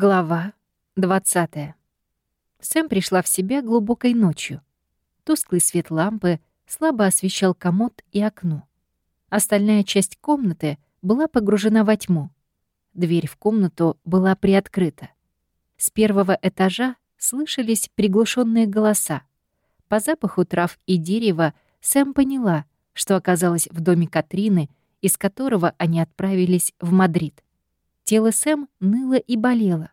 Глава 20. Сэм пришла в себя глубокой ночью. Тусклый свет лампы слабо освещал комод и окно. Остальная часть комнаты была погружена во тьму. Дверь в комнату была приоткрыта. С первого этажа слышались приглушенные голоса. По запаху трав и дерева Сэм поняла, что оказалась в доме Катрины, из которого они отправились в Мадрид. Тело Сэм ныло и болело.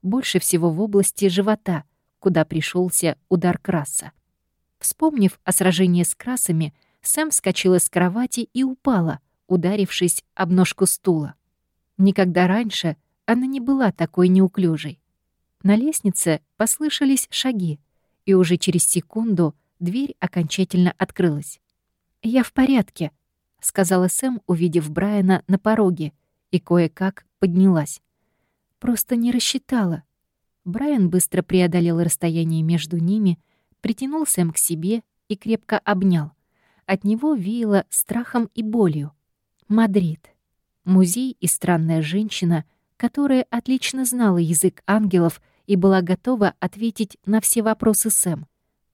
Больше всего в области живота, куда пришелся удар краса. Вспомнив о сражении с красами, Сэм вскочила с кровати и упала, ударившись об ножку стула. Никогда раньше она не была такой неуклюжей. На лестнице послышались шаги, и уже через секунду дверь окончательно открылась. «Я в порядке», — сказала Сэм, увидев Брайана на пороге, и кое-как поднялась. Просто не рассчитала. Брайан быстро преодолел расстояние между ними, притянул Сэм к себе и крепко обнял. От него веяло страхом и болью. Мадрид. Музей и странная женщина, которая отлично знала язык ангелов и была готова ответить на все вопросы Сэм.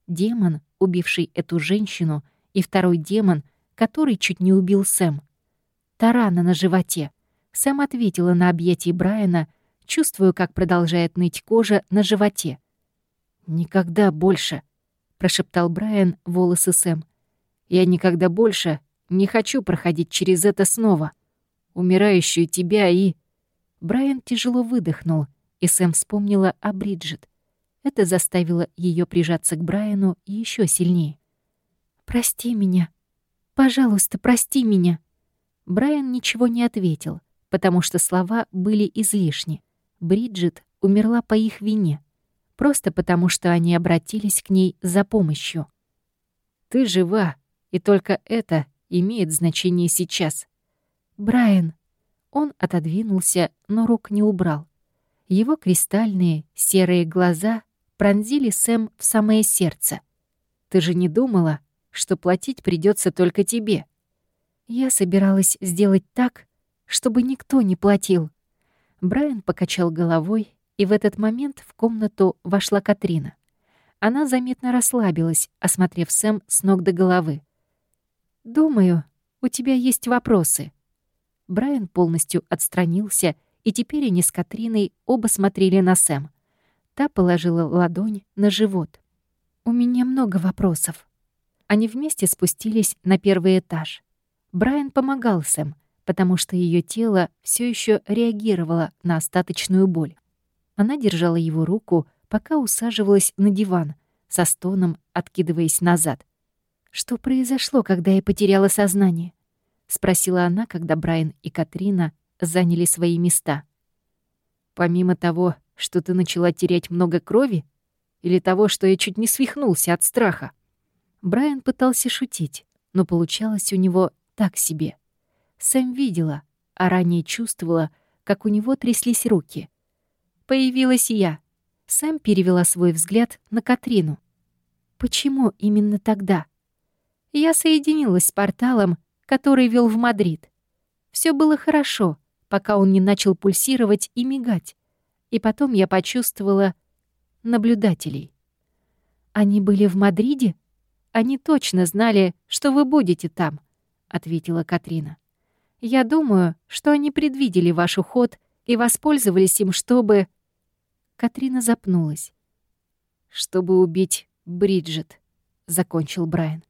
Демон, убивший эту женщину, и второй демон, который чуть не убил Сэм. Тарана на животе — Сэм ответила на объятие Брайана, чувствую, как продолжает ныть кожа на животе. «Никогда больше», — прошептал Брайан волосы Сэм. «Я никогда больше не хочу проходить через это снова. Умирающую тебя и...» Брайан тяжело выдохнул, и Сэм вспомнила о Бриджит. Это заставило ее прижаться к Брайану еще сильнее. «Прости меня. Пожалуйста, прости меня». Брайан ничего не ответил — потому что слова были излишни. Бриджит умерла по их вине, просто потому что они обратились к ней за помощью. «Ты жива, и только это имеет значение сейчас». «Брайан». Он отодвинулся, но рук не убрал. Его кристальные серые глаза пронзили Сэм в самое сердце. «Ты же не думала, что платить придется только тебе?» Я собиралась сделать так, чтобы никто не платил. Брайан покачал головой, и в этот момент в комнату вошла Катрина. Она заметно расслабилась, осмотрев Сэм с ног до головы. «Думаю, у тебя есть вопросы». Брайан полностью отстранился, и теперь они с Катриной оба смотрели на Сэм. Та положила ладонь на живот. «У меня много вопросов». Они вместе спустились на первый этаж. Брайан помогал Сэм, потому что ее тело все еще реагировало на остаточную боль. Она держала его руку, пока усаживалась на диван, со стоном откидываясь назад. «Что произошло, когда я потеряла сознание?» — спросила она, когда Брайан и Катрина заняли свои места. «Помимо того, что ты начала терять много крови, или того, что я чуть не свихнулся от страха?» Брайан пытался шутить, но получалось у него так себе — Сэм видела, а ранее чувствовала, как у него тряслись руки. Появилась я. Сэм перевела свой взгляд на Катрину. Почему именно тогда? Я соединилась с порталом, который вел в Мадрид. Все было хорошо, пока он не начал пульсировать и мигать. И потом я почувствовала наблюдателей. Они были в Мадриде? Они точно знали, что вы будете там, ответила Катрина. Я думаю, что они предвидели ваш уход и воспользовались им, чтобы...» Катрина запнулась. «Чтобы убить Бриджит», — закончил Брайан.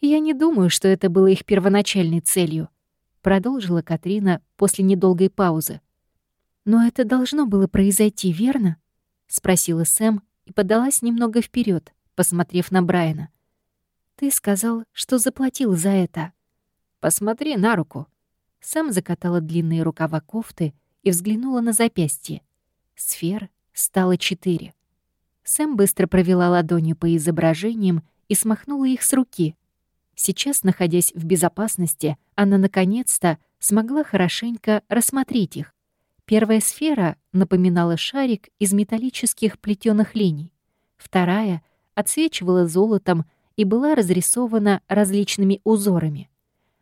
«Я не думаю, что это было их первоначальной целью», — продолжила Катрина после недолгой паузы. «Но это должно было произойти, верно?» — спросила Сэм и подалась немного вперед, посмотрев на Брайана. «Ты сказал, что заплатил за это». «Посмотри на руку», сам закатала длинные рукава кофты и взглянула на запястье. Сфер стало четыре. Сэм быстро провела ладонью по изображениям и смахнула их с руки. Сейчас, находясь в безопасности, она наконец-то смогла хорошенько рассмотреть их. Первая сфера напоминала шарик из металлических плетёных линий. Вторая отсвечивала золотом и была разрисована различными узорами.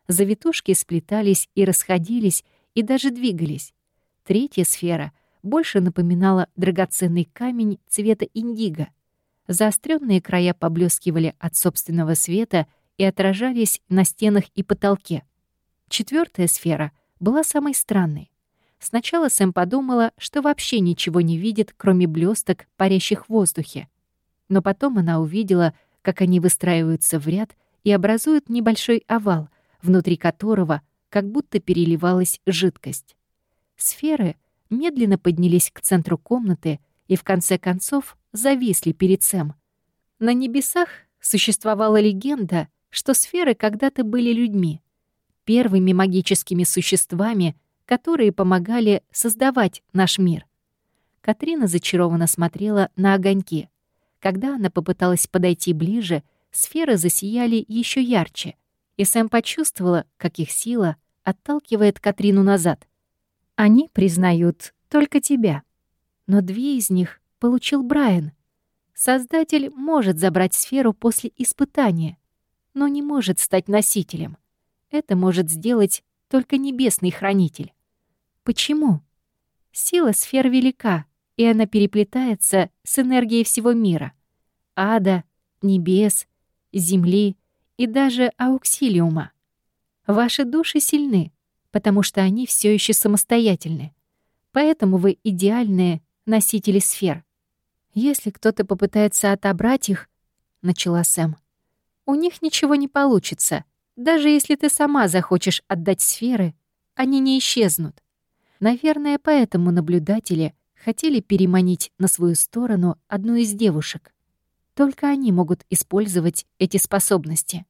Завитушки сплетались и расходились, и даже двигались. Третья сфера больше напоминала драгоценный камень цвета индиго. Заостренные края поблескивали от собственного света и отражались на стенах и потолке. Четвертая сфера была самой странной. Сначала Сэм подумала, что вообще ничего не видит, кроме блесток, парящих в воздухе. Но потом она увидела, как они выстраиваются в ряд и образуют небольшой овал, внутри которого как будто переливалась жидкость. Сферы медленно поднялись к центру комнаты и в конце концов зависли перед Сэм. На небесах существовала легенда, что сферы когда-то были людьми, первыми магическими существами, которые помогали создавать наш мир. Катрина зачарованно смотрела на огоньки. Когда она попыталась подойти ближе, сферы засияли еще ярче, и Сэм почувствовала, как их сила отталкивает Катрину назад. «Они признают только тебя. Но две из них получил Брайан. Создатель может забрать сферу после испытания, но не может стать носителем. Это может сделать только небесный хранитель. Почему? Сила сфер велика, и она переплетается с энергией всего мира. Ада, небес, земли и даже ауксилиума. Ваши души сильны, потому что они все еще самостоятельны. Поэтому вы идеальные носители сфер. Если кто-то попытается отобрать их, начала Сэм, у них ничего не получится, даже если ты сама захочешь отдать сферы, они не исчезнут. Наверное, поэтому наблюдатели хотели переманить на свою сторону одну из девушек. Только они могут использовать эти способности.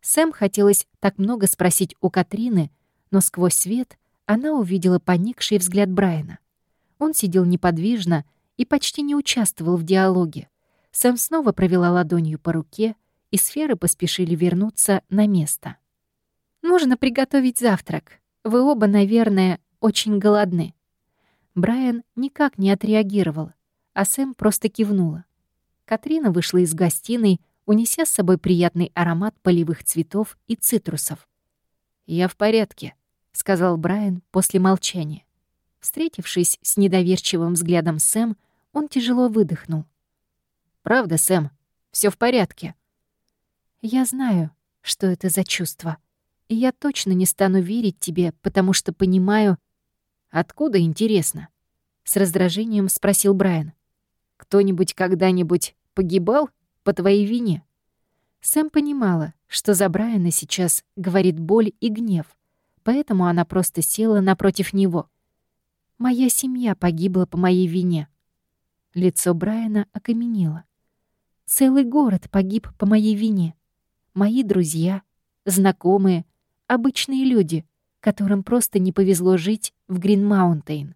Сэм хотелось так много спросить у Катрины, но сквозь свет она увидела поникший взгляд Брайана. Он сидел неподвижно и почти не участвовал в диалоге. Сэм снова провела ладонью по руке, и сферы поспешили вернуться на место. «Нужно приготовить завтрак. Вы оба, наверное, очень голодны». Брайан никак не отреагировал, а Сэм просто кивнула. Катрина вышла из гостиной, унеся с собой приятный аромат полевых цветов и цитрусов. «Я в порядке», — сказал Брайан после молчания. Встретившись с недоверчивым взглядом Сэм, он тяжело выдохнул. «Правда, Сэм, все в порядке?» Я знаю, что это за чувство. И я точно не стану верить тебе, потому что понимаю... Откуда, интересно? С раздражением спросил Брайан. Кто-нибудь когда-нибудь погибал по твоей вине? Сэм понимала, что за Брайана сейчас говорит боль и гнев, поэтому она просто села напротив него. «Моя семья погибла по моей вине». Лицо Брайана окаменело. «Целый город погиб по моей вине мои друзья, знакомые, обычные люди, которым просто не повезло жить в Грин-Маунтейн.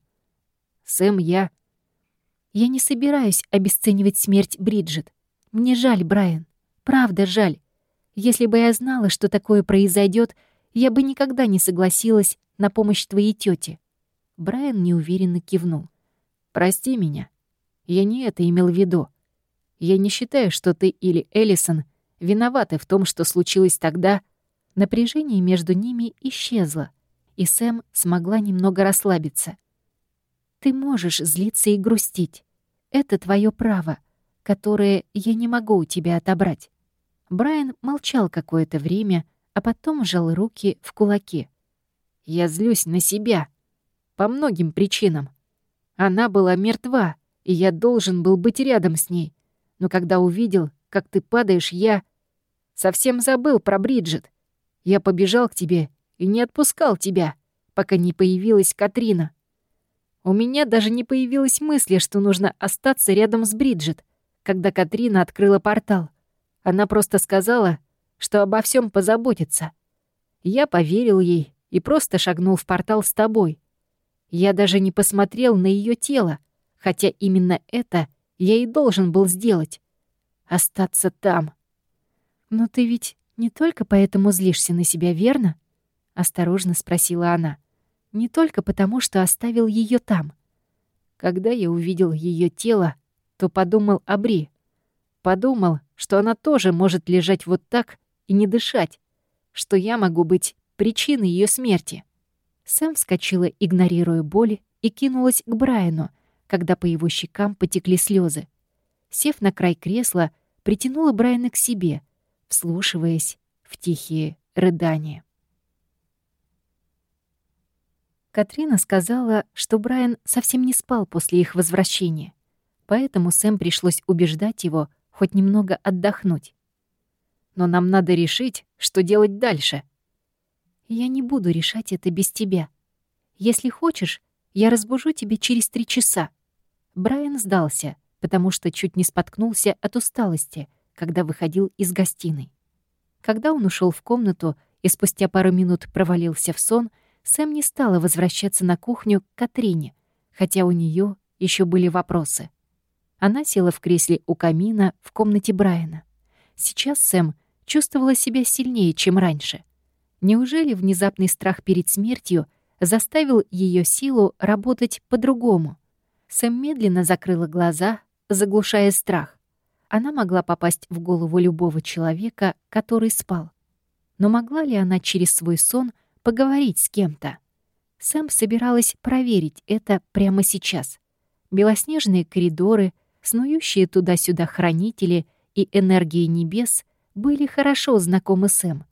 Сэм, я... Я не собираюсь обесценивать смерть Бриджит. Мне жаль, Брайан. Правда жаль. Если бы я знала, что такое произойдет, я бы никогда не согласилась на помощь твоей тете. Брайан неуверенно кивнул. «Прости меня. Я не это имел в виду. Я не считаю, что ты или Эллисон виноваты в том, что случилось тогда, напряжение между ними исчезло, и Сэм смогла немного расслабиться. «Ты можешь злиться и грустить. Это твое право, которое я не могу у тебя отобрать». Брайан молчал какое-то время, а потом сжал руки в кулаки. «Я злюсь на себя. По многим причинам. Она была мертва, и я должен был быть рядом с ней. Но когда увидел, как ты падаешь, я... Совсем забыл про Бриджит. Я побежал к тебе и не отпускал тебя, пока не появилась Катрина. У меня даже не появилась мысли, что нужно остаться рядом с Бриджит, когда Катрина открыла портал. Она просто сказала, что обо всем позаботится. Я поверил ей и просто шагнул в портал с тобой. Я даже не посмотрел на ее тело, хотя именно это я и должен был сделать. Остаться там. «Но ты ведь не только поэтому злишься на себя, верно?» — осторожно спросила она. «Не только потому, что оставил ее там. Когда я увидел ее тело, то подумал о Бри. Подумал, что она тоже может лежать вот так и не дышать, что я могу быть причиной ее смерти». Сэм вскочила, игнорируя боль, и кинулась к Брайану, когда по его щекам потекли слезы. Сев на край кресла, притянула Брайана к себе, вслушиваясь в тихие рыдания. Катрина сказала, что Брайан совсем не спал после их возвращения, поэтому Сэм пришлось убеждать его хоть немного отдохнуть. «Но нам надо решить, что делать дальше». «Я не буду решать это без тебя. Если хочешь, я разбужу тебя через три часа». Брайан сдался, потому что чуть не споткнулся от усталости, когда выходил из гостиной. Когда он ушел в комнату и спустя пару минут провалился в сон, Сэм не стала возвращаться на кухню к Катрине, хотя у нее еще были вопросы. Она села в кресле у камина в комнате Брайана. Сейчас Сэм чувствовала себя сильнее, чем раньше. Неужели внезапный страх перед смертью заставил ее силу работать по-другому? Сэм медленно закрыла глаза, заглушая страх. Она могла попасть в голову любого человека, который спал. Но могла ли она через свой сон поговорить с кем-то? Сэм собиралась проверить это прямо сейчас. Белоснежные коридоры, снующие туда-сюда хранители и энергии небес были хорошо знакомы Сэм.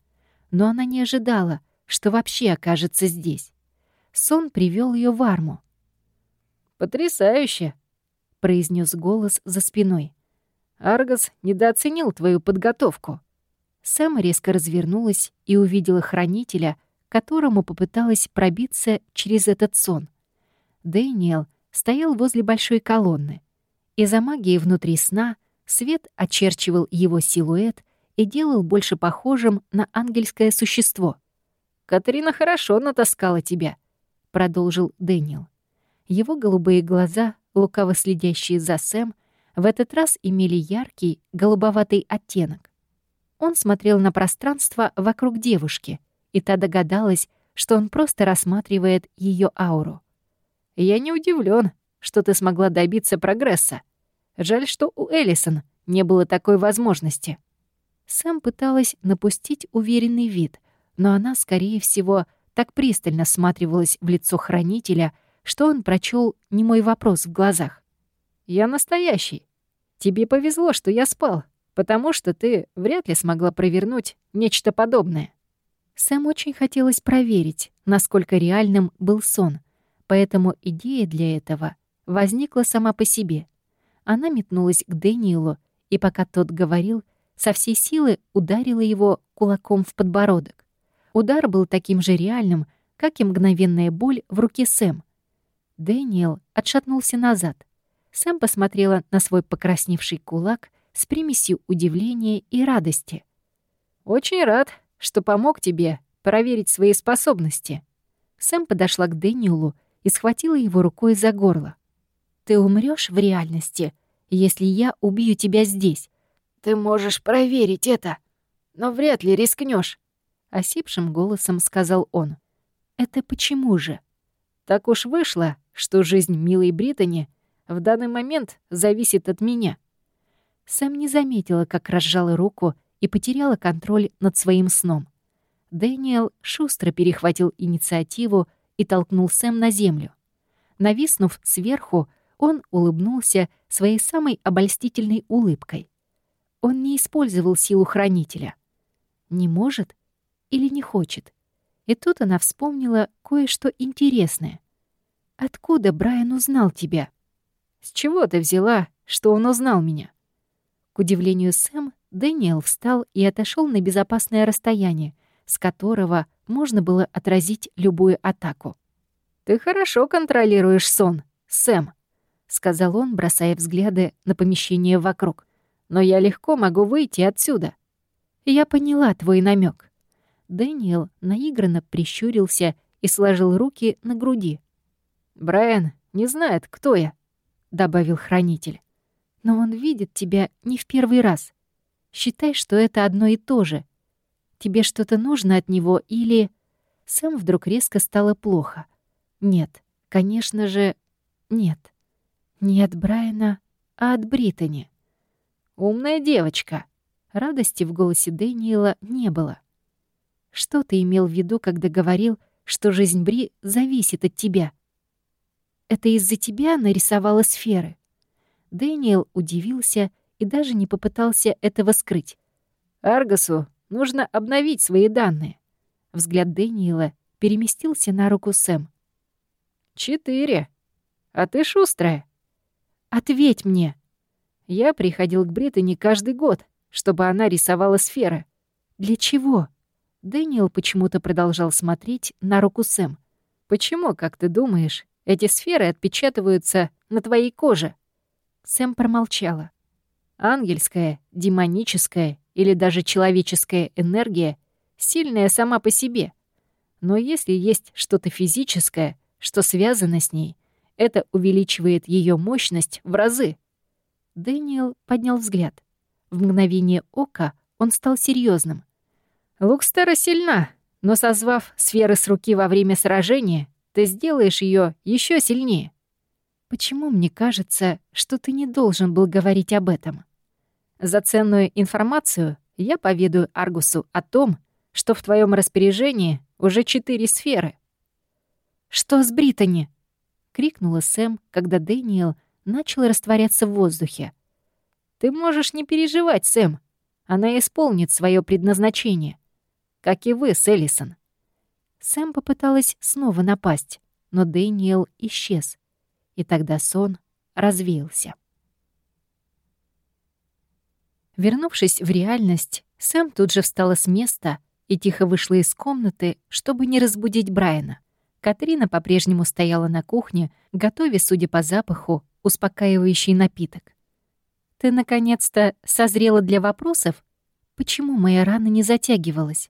Но она не ожидала, что вообще окажется здесь. Сон привел ее в арму. «Потрясающе!» — произнес голос за спиной. Аргос недооценил твою подготовку». Сэм резко развернулась и увидела хранителя, которому попыталась пробиться через этот сон. Дэниел стоял возле большой колонны. Из-за магии внутри сна свет очерчивал его силуэт и делал больше похожим на ангельское существо. «Катрина хорошо натаскала тебя», — продолжил Дэниел. Его голубые глаза, лукаво следящие за Сэм, в этот раз имели яркий голубоватый оттенок. Он смотрел на пространство вокруг девушки, и та догадалась, что он просто рассматривает ее ауру. «Я не удивлен, что ты смогла добиться прогресса. Жаль, что у Эллисон не было такой возможности». Сэм пыталась напустить уверенный вид, но она, скорее всего, так пристально всматривалась в лицо хранителя, что он прочел немой вопрос в глазах. Я настоящий. Тебе повезло, что я спал, потому что ты вряд ли смогла провернуть нечто подобное». Сэм очень хотелось проверить, насколько реальным был сон, поэтому идея для этого возникла сама по себе. Она метнулась к Дэниелу, и пока тот говорил, со всей силы ударила его кулаком в подбородок. Удар был таким же реальным, как и мгновенная боль в руке Сэм. Дэниел отшатнулся назад — Сэм посмотрела на свой покрасневший кулак с примесью удивления и радости. «Очень рад, что помог тебе проверить свои способности». Сэм подошла к Дэниелу и схватила его рукой за горло. «Ты умрёшь в реальности, если я убью тебя здесь». «Ты можешь проверить это, но вряд ли рискнёшь», — осипшим голосом сказал он. «Это почему же?» «Так уж вышло, что жизнь милой Британи — в данный момент зависит от меня». Сэм не заметила, как разжала руку и потеряла контроль над своим сном. Дэниел шустро перехватил инициативу и толкнул Сэм на землю. Нависнув сверху, он улыбнулся своей самой обольстительной улыбкой. Он не использовал силу хранителя. Не может или не хочет. И тут она вспомнила кое-что интересное. «Откуда Брайан узнал тебя?» «С чего ты взяла, что он узнал меня?» К удивлению Сэм, Дэниел встал и отошел на безопасное расстояние, с которого можно было отразить любую атаку. «Ты хорошо контролируешь сон, Сэм», — сказал он, бросая взгляды на помещение вокруг. «Но я легко могу выйти отсюда». «Я поняла твой намек. Дэниел наигранно прищурился и сложил руки на груди. «Брайан не знает, кто я добавил хранитель. «Но он видит тебя не в первый раз. Считай, что это одно и то же. Тебе что-то нужно от него или...» Сэм вдруг резко стало плохо. «Нет, конечно же, нет. Не от Брайана, а от Британи». «Умная девочка!» Радости в голосе Дэниела не было. «Что ты имел в виду, когда говорил, что жизнь Бри зависит от тебя?» это из-за тебя нарисовала сферы?» Дэниел удивился и даже не попытался этого скрыть. «Аргасу нужно обновить свои данные». Взгляд Дэниела переместился на руку Сэм. «Четыре. А ты шустрая». «Ответь мне». Я приходил к Британи каждый год, чтобы она рисовала сферы. «Для чего?» Дэниел почему-то продолжал смотреть на руку Сэм. «Почему, как ты думаешь, эти сферы отпечатываются на твоей коже?» Сэм промолчала. Ангельская, демоническая или даже человеческая энергия сильная сама по себе. Но если есть что-то физическое, что связано с ней, это увеличивает ее мощность в разы. Дэниел поднял взгляд. В мгновение ока он стал серьезным. Лукстера сильна, но созвав сферы с руки во время сражения, ты сделаешь ее еще сильнее. Почему мне кажется, что ты не должен был говорить об этом? За ценную информацию я поведаю Аргусу о том, что в твоем распоряжении уже четыре сферы. «Что с Британи?» — крикнула Сэм, когда Дэниел начал растворяться в воздухе. «Ты можешь не переживать, Сэм. Она исполнит свое предназначение. Как и вы с Эллисон». Сэм попыталась снова напасть, но Дэниел исчез и тогда сон развеялся. Вернувшись в реальность, Сэм тут же встала с места и тихо вышла из комнаты, чтобы не разбудить Брайана. Катрина по-прежнему стояла на кухне, готовя, судя по запаху, успокаивающий напиток. «Ты, наконец-то, созрела для вопросов? Почему моя рана не затягивалась?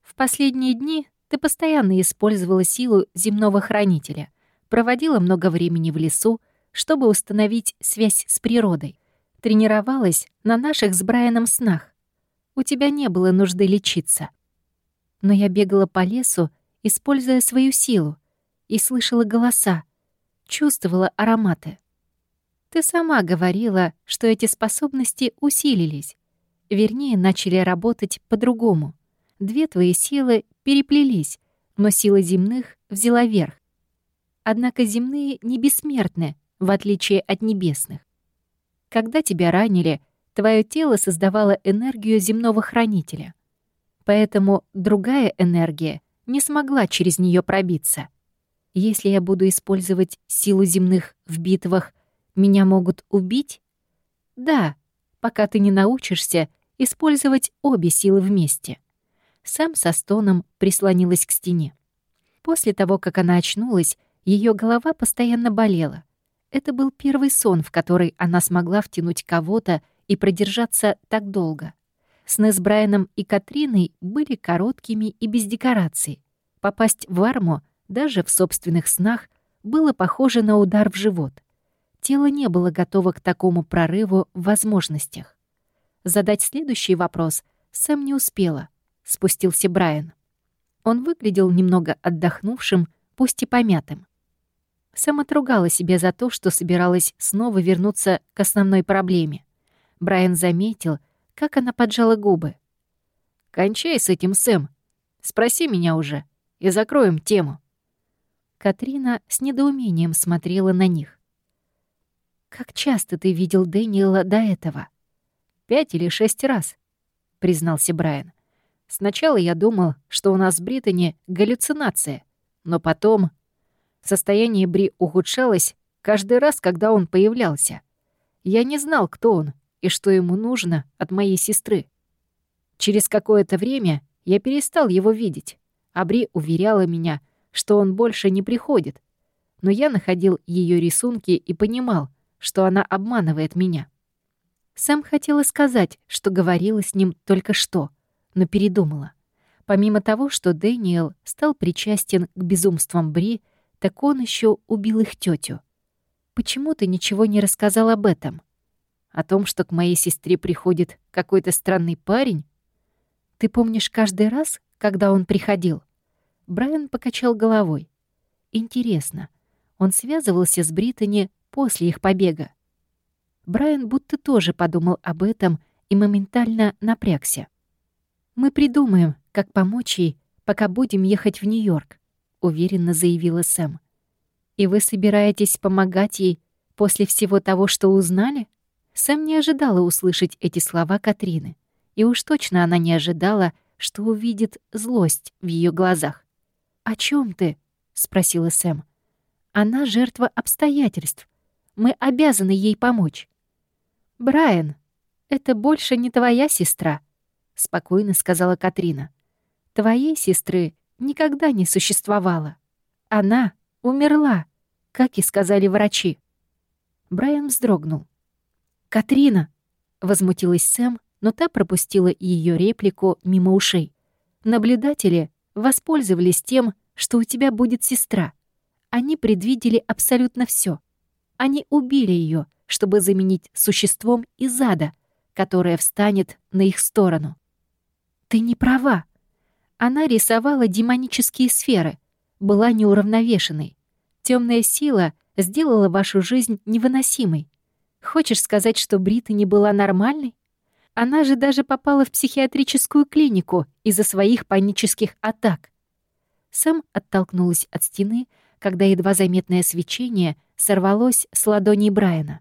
В последние дни ты постоянно использовала силу земного хранителя — проводила много времени в лесу, чтобы установить связь с природой. Тренировалась на наших с Брайаном снах. У тебя не было нужды лечиться. Но я бегала по лесу, используя свою силу, и слышала голоса, чувствовала ароматы. Ты сама говорила, что эти способности усилились, вернее, начали работать по-другому. Две твои силы переплелись, но сила земных взяла верх. Однако земные не бессмертны, в отличие от небесных. Когда тебя ранили, твое тело создавало энергию земного хранителя. Поэтому другая энергия не смогла через нее пробиться. Если я буду использовать силу земных в битвах, меня могут убить? Да, пока ты не научишься использовать обе силы вместе. Сам со стоном прислонилась к стене. После того, как она очнулась, ее голова постоянно болела. Это был первый сон, в который она смогла втянуть кого-то и продержаться так долго. Сны с Брайаном и Катриной были короткими и без декораций. Попасть в арму даже в собственных снах было похоже на удар в живот. Тело не было готово к такому прорыву в возможностях. Задать следующий вопрос Сэм не успела. Спустился Брайан. Он выглядел немного отдохнувшим, пусть и помятым. Сэм отругала себя за то, что собиралась снова вернуться к основной проблеме. Брайан заметил, как она поджала губы. «Кончай с этим, Сэм. Спроси меня уже, и закроем тему». Катрина с недоумением смотрела на них. «Как часто ты видел Дэниела до этого?» «Пять или шесть раз», — признался Брайан. «Сначала я думал, что у нас в Британии галлюцинация, но потом Состояние Бри ухудшалось каждый раз, когда он появлялся. Я не знал, кто он и что ему нужно от моей сестры. Через какое-то время я перестал его видеть, а Бри уверяла меня, что он больше не приходит. Но я находил ее рисунки и понимал, что она обманывает меня. Сам хотела сказать, что говорила с ним только что, но передумала. Помимо того, что Дэниел стал причастен к безумствам Бри, так он еще убил их тетю. Почему ты ничего не рассказал об этом? О том, что к моей сестре приходит какой-то странный парень? Ты помнишь каждый раз, когда он приходил? Брайан покачал головой. Интересно, он связывался с Британи после их побега? Брайан будто тоже подумал об этом и моментально напрягся. «Мы придумаем, как помочь ей, пока будем ехать в Нью-Йорк уверенно заявила Сэм. И вы собираетесь помогать ей после всего того, что узнали? Сэм не ожидала услышать эти слова Катрины. И уж точно она не ожидала, что увидит злость в ее глазах. «О чем ты?» — спросила Сэм. «Она жертва обстоятельств. Мы обязаны ей помочь». «Брайан, это больше не твоя сестра», — спокойно сказала Катрина. «Твоей сестры никогда не существовало. Она умерла, как и сказали врачи». Брайан вздрогнул. «Катрина!» — возмутилась Сэм, но та пропустила ее реплику мимо ушей. «Наблюдатели воспользовались тем, что у тебя будет сестра. Они предвидели абсолютно все. Они убили ее, чтобы заменить существом из ада, которое встанет на их сторону. Ты не права. Она рисовала демонические сферы, была неуравновешенной. Темная сила сделала вашу жизнь невыносимой. Хочешь сказать, что Брита не была нормальной? Она же даже попала в психиатрическую клинику из-за своих панических атак. Сэм оттолкнулась от стены, когда едва заметное свечение сорвалось с ладони Брайана.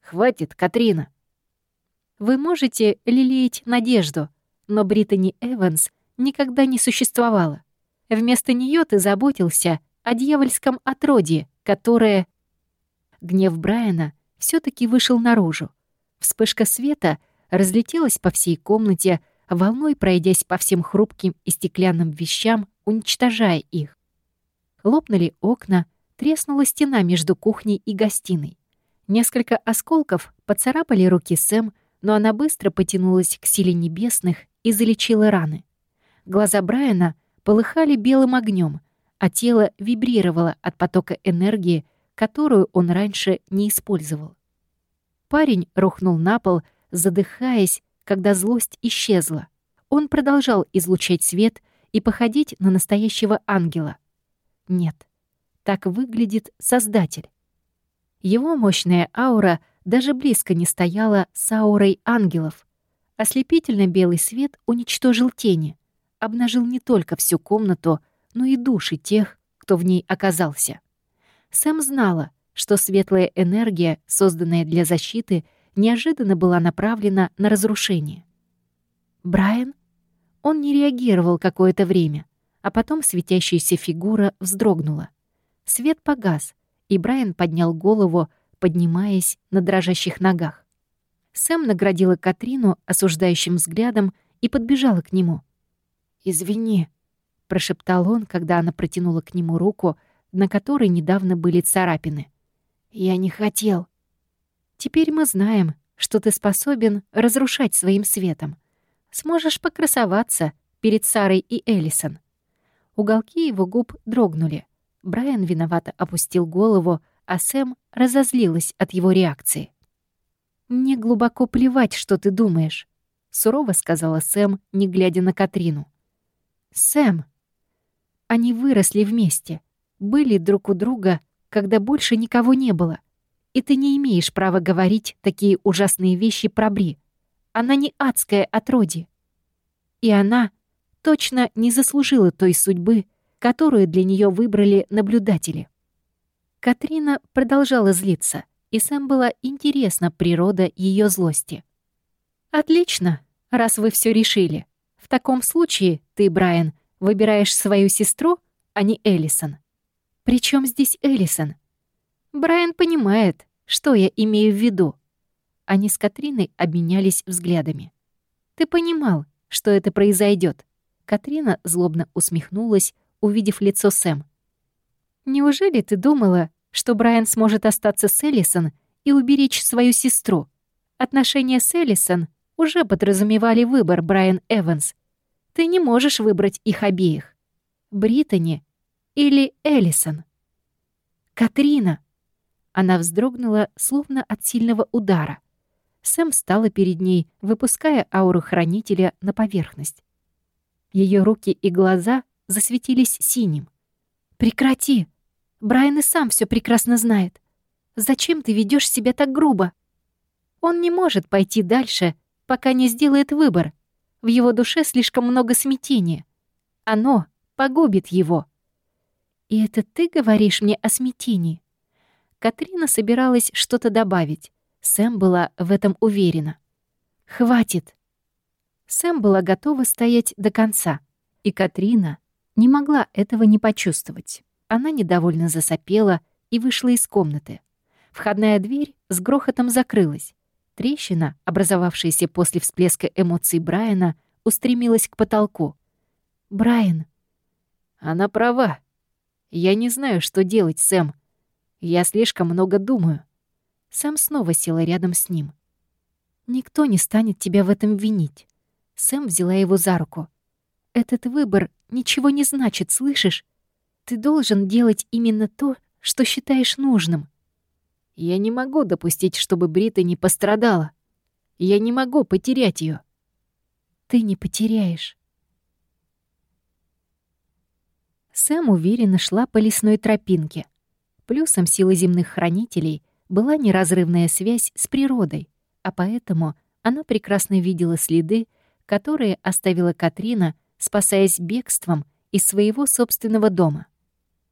«Хватит, Катрина!» Вы можете лелеять надежду, но Британи Эванс никогда не существовала. Вместо нее ты заботился о дьявольском отродье, которое... Гнев Брайана все таки вышел наружу. Вспышка света разлетелась по всей комнате, волной пройдясь по всем хрупким и стеклянным вещам, уничтожая их. Лопнули окна, треснула стена между кухней и гостиной. Несколько осколков поцарапали руки Сэм, но она быстро потянулась к силе небесных и залечила раны. Глаза Брайана полыхали белым огнем, а тело вибрировало от потока энергии, которую он раньше не использовал. Парень рухнул на пол, задыхаясь, когда злость исчезла. Он продолжал излучать свет и походить на настоящего ангела. Нет, так выглядит Создатель. Его мощная аура даже близко не стояла с аурой ангелов. Ослепительно белый свет уничтожил тени, обнажил не только всю комнату, но и души тех, кто в ней оказался. Сэм знала, что светлая энергия, созданная для защиты, неожиданно была направлена на разрушение. Брайан? Он не реагировал какое-то время, а потом светящаяся фигура вздрогнула. Свет погас, и Брайан поднял голову, поднимаясь на дрожащих ногах. Сэм наградила Катрину осуждающим взглядом и подбежала к нему. «Извини», — прошептал он, когда она протянула к нему руку, на которой недавно были царапины. «Я не хотел». «Теперь мы знаем, что ты способен разрушать своим светом. Сможешь покрасоваться перед Сарой и Эллисон». Уголки его губ дрогнули. Брайан виновато опустил голову, а Сэм разозлилась от его реакции. «Мне глубоко плевать, что ты думаешь», — сурово сказала Сэм, не глядя на Катрину. «Сэм!» Они выросли вместе, были друг у друга, когда больше никого не было. И ты не имеешь права говорить такие ужасные вещи про Бри. Она не адская отродье. И она точно не заслужила той судьбы, которую для нее выбрали наблюдатели. Катрина продолжала злиться, и Сэм была интересна природа ее злости. «Отлично, раз вы все решили. В таком случае ты, Брайан, выбираешь свою сестру, а не Эллисон. Причем здесь Эллисон? Брайан понимает, что я имею в виду. Они с Катриной обменялись взглядами. Ты понимал, что это произойдет. Катрина злобно усмехнулась, увидев лицо Сэм. «Неужели ты думала, что Брайан сможет остаться с Эллисон и уберечь свою сестру? Отношения с Эллисон уже подразумевали выбор Брайан Эванс. Ты не можешь выбрать их обеих. Британи или Эллисон? Катрина! Она вздрогнула, словно от сильного удара. Сэм встала перед ней, выпуская ауру хранителя на поверхность. Ее руки и глаза засветились синим. «Прекрати! Брайан и сам все прекрасно знает. Зачем ты ведешь себя так грубо? Он не может пойти дальше, пока не сделает выбор. В его душе слишком много смятения. Оно погубит его». «И это ты говоришь мне о смятении?» Катрина собиралась что-то добавить. Сэм была в этом уверена. «Хватит!» Сэм была готова стоять до конца, и Катрина не могла этого не почувствовать. Она недовольно засопела и вышла из комнаты. Входная дверь с грохотом закрылась. Трещина, образовавшаяся после всплеска эмоций Брайана, устремилась к потолку. «Брайан!» «Она права. Я не знаю, что делать, Сэм. Я слишком много думаю». Сэм снова села рядом с ним. «Никто не станет тебя в этом винить». Сэм взяла его за руку. «Этот выбор ничего не значит, слышишь? Ты должен делать именно то, что считаешь нужным». «Я не могу допустить, чтобы Брита не пострадала. Я не могу потерять ее. «Ты не потеряешь». Сэм уверенно шла по лесной тропинке. Плюсом силы земных хранителей была неразрывная связь с природой, а поэтому она прекрасно видела следы, которые оставила Катрина, спасаясь бегством из своего собственного дома.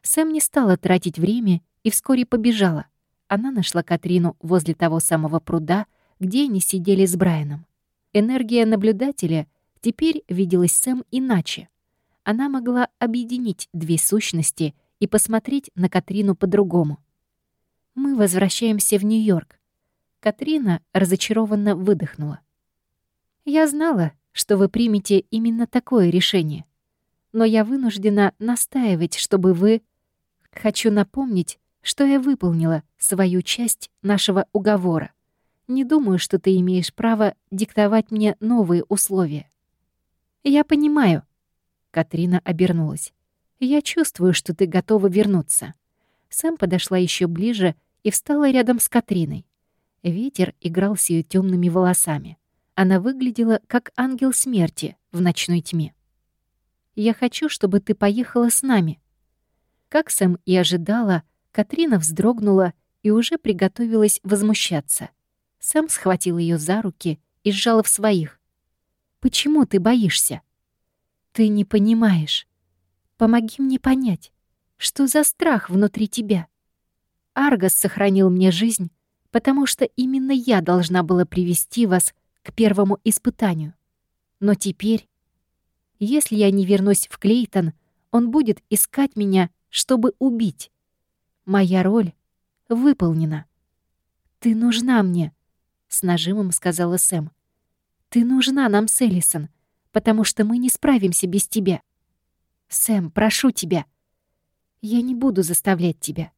Сэм не стала тратить время и вскоре побежала. Она нашла Катрину возле того самого пруда, где они сидели с Брайаном. Энергия наблюдателя теперь виделась Сэм иначе. Она могла объединить две сущности и посмотреть на Катрину по-другому. «Мы возвращаемся в Нью-Йорк». Катрина разочарованно выдохнула. «Я знала, что вы примете именно такое решение. Но я вынуждена настаивать, чтобы вы... Хочу напомнить, что я выполнила свою часть нашего уговора. Не думаю, что ты имеешь право диктовать мне новые условия». «Я понимаю», — Катрина обернулась. «Я чувствую, что ты готова вернуться». Сэм подошла еще ближе и встала рядом с Катриной. Ветер играл с ее темными волосами. Она выглядела как ангел смерти в ночной тьме. «Я хочу, чтобы ты поехала с нами». Как Сэм и ожидала, Катрина вздрогнула и уже приготовилась возмущаться. Сэм схватил ее за руки и сжал в своих. «Почему ты боишься?» «Ты не понимаешь. Помоги мне понять, что за страх внутри тебя?» Аргос сохранил мне жизнь, потому что именно я должна была привести вас к первому испытанию. Но теперь, если я не вернусь в Клейтон, он будет искать меня, чтобы убить. Моя роль выполнена. «Ты нужна мне», — с нажимом сказала Сэм. «Ты нужна нам с Эллисон, потому что мы не справимся без тебя. Сэм, прошу тебя. Я не буду заставлять тебя.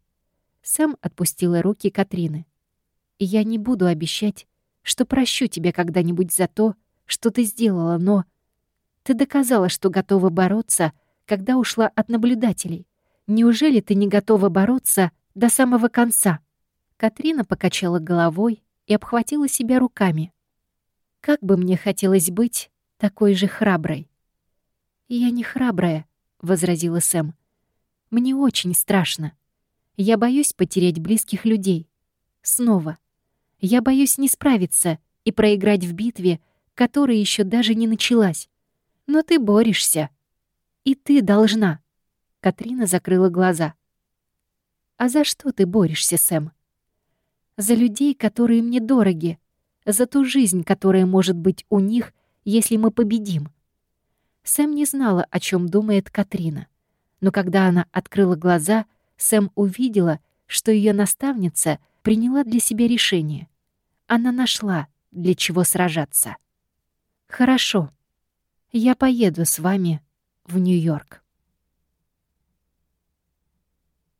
Сэм отпустила руки Катрины. «Я не буду обещать, что прощу тебя когда-нибудь за то, что ты сделала, но... Ты доказала, что готова бороться, когда ушла от наблюдателей. Неужели ты не готова бороться до самого конца?» Катрина покачала головой и обхватила себя руками. «Как бы мне хотелось быть такой же храброй!» «Я не храбрая», — возразила Сэм. «Мне очень страшно». Я боюсь потерять близких людей. Снова. Я боюсь не справиться и проиграть в битве, которая еще даже не началась. Но ты борешься. И ты должна. Катрина закрыла глаза. А за что ты борешься, Сэм? За людей, которые мне дороги. За ту жизнь, которая может быть у них, если мы победим. Сэм не знала, о чем думает Катрина. Но когда она открыла глаза — Сэм увидела, что ее наставница приняла для себя решение. Она нашла, для чего сражаться. «Хорошо, я поеду с вами в Нью-Йорк».